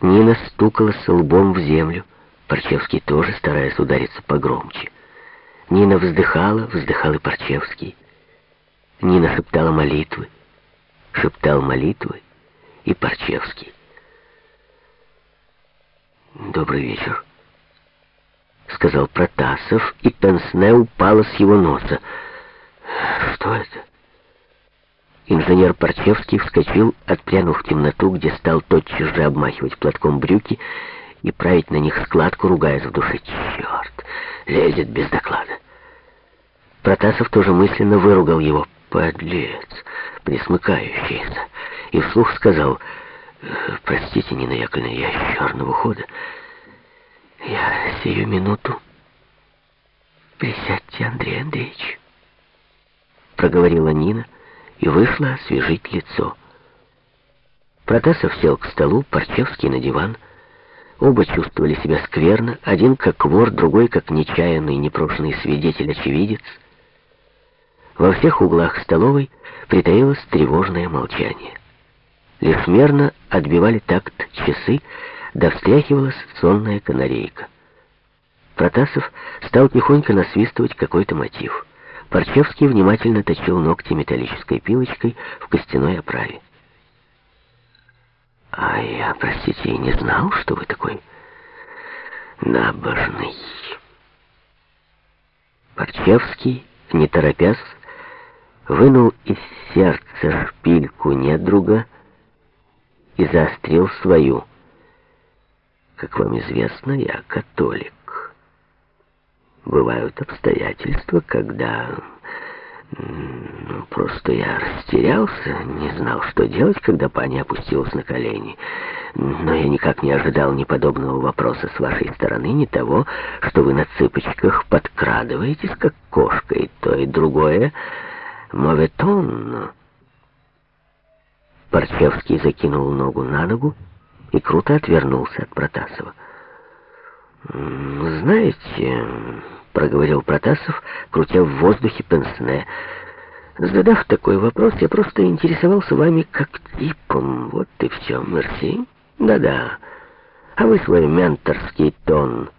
Нина стукалась лбом в землю. Парчевский тоже, стараясь удариться погромче. Нина вздыхала, вздыхал и Парчевский. Нина шептала молитвы. Шептал молитвы и Парчевский. «Добрый вечер», — сказал Протасов, и пенсне упала с его носа. «Что это?» Инженер Парчевский вскочил, отпрянул в темноту, где стал тотчас же обмахивать платком брюки и править на них складку, ругаясь в душе. «Черт! Лезет без доклада!» Протасов тоже мысленно выругал его. «Подлец! Присмыкающийся!» И вслух сказал, «Простите, Нина Яковлевна, я из черного хода. Я сию минуту...» «Присядьте, Андрей Андреевич», — проговорила Нина, — и вышла освежить лицо. Протасов сел к столу, Парчевский на диван. Оба чувствовали себя скверно, один как вор, другой как нечаянный, непрошенный свидетель-очевидец. Во всех углах столовой притаилось тревожное молчание. Лишь отбивали такт часы, да встряхивалась сонная канарейка. Протасов стал тихонько насвистывать какой-то мотив. Парчевский внимательно точил ногти металлической пилочкой в костяной оправе. «А я, простите, не знал, что вы такой набожный». Парчевский, не торопясь, вынул из сердца шпильку недруга и заострил свою. Как вам известно, я католик. Бывают обстоятельства, когда... Ну, просто я растерялся, не знал, что делать, когда пани опустилась на колени. Но я никак не ожидал ни подобного вопроса с вашей стороны, ни того, что вы на цыпочках подкрадываетесь, как кошка, и то, и другое. Моветон. Парчевский закинул ногу на ногу и круто отвернулся от Протасова. «Знаете...» проговорил Протасов, крутя в воздухе пенсне. Задав такой вопрос, я просто интересовался вами как типом. Вот и все, мерси. Да-да. А вы свой менторский тон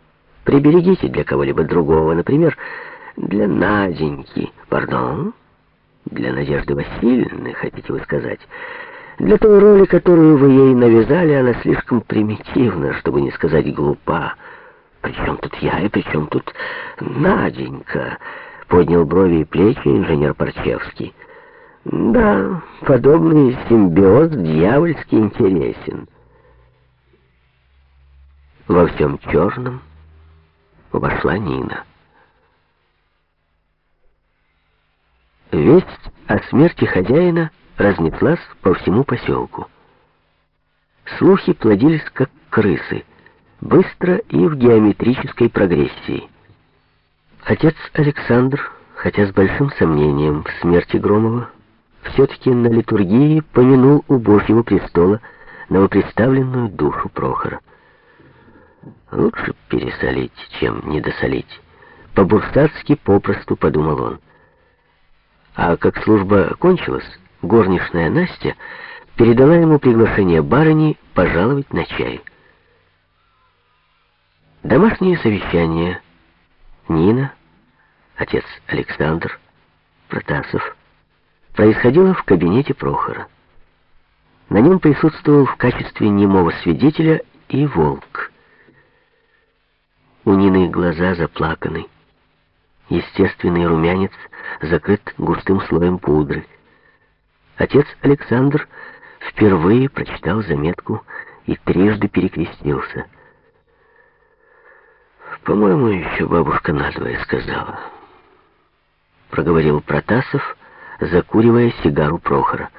приберегите для кого-либо другого, например, для Наденьки. Пардон? Для Надежды Васильевны, хотите вы сказать? Для той роли, которую вы ей навязали, она слишком примитивна, чтобы не сказать глупа. «При чем тут я и при чем тут Наденька?» Поднял брови и плечи инженер Парчевский. «Да, подобный симбиоз дьявольски интересен». Во всем черном вошла Нина. Весть о смерти хозяина разнеслась по всему поселку. Слухи плодились, как крысы — быстро и в геометрической прогрессии. Отец Александр, хотя с большим сомнением в смерти Громова, все-таки на литургии помянул у Божьего престола новоприставленную душу Прохора. Лучше пересолить, чем недосолить. По-бурсатски попросту подумал он. А как служба кончилась, горничная Настя передала ему приглашение барыни пожаловать на чай. Домашнее совещание. Нина, отец Александр, Протасов, происходило в кабинете Прохора. На нем присутствовал в качестве немого свидетеля и волк. У Нины глаза заплаканы. Естественный румянец закрыт густым слоем пудры. Отец Александр впервые прочитал заметку и трижды перекрестился — по-моему, еще бабушка надвое сказала. Проговорил Протасов, закуривая сигару Прохора.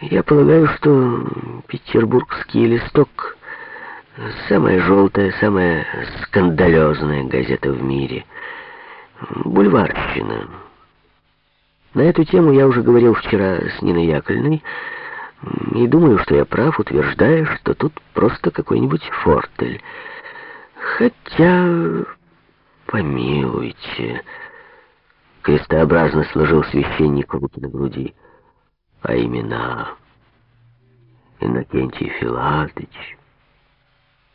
Я полагаю, что петербургский листок самая желтая, самая скандалезная газета в мире. Бульварщина. На эту тему я уже говорил вчера с Ниной Яковлевной, и думаю, что я прав, утверждая, что тут просто какой-нибудь фортель — Хотя, помилуйте, крестообразно сложил священник руки на груди, а имена... Иннокентий Филатыч.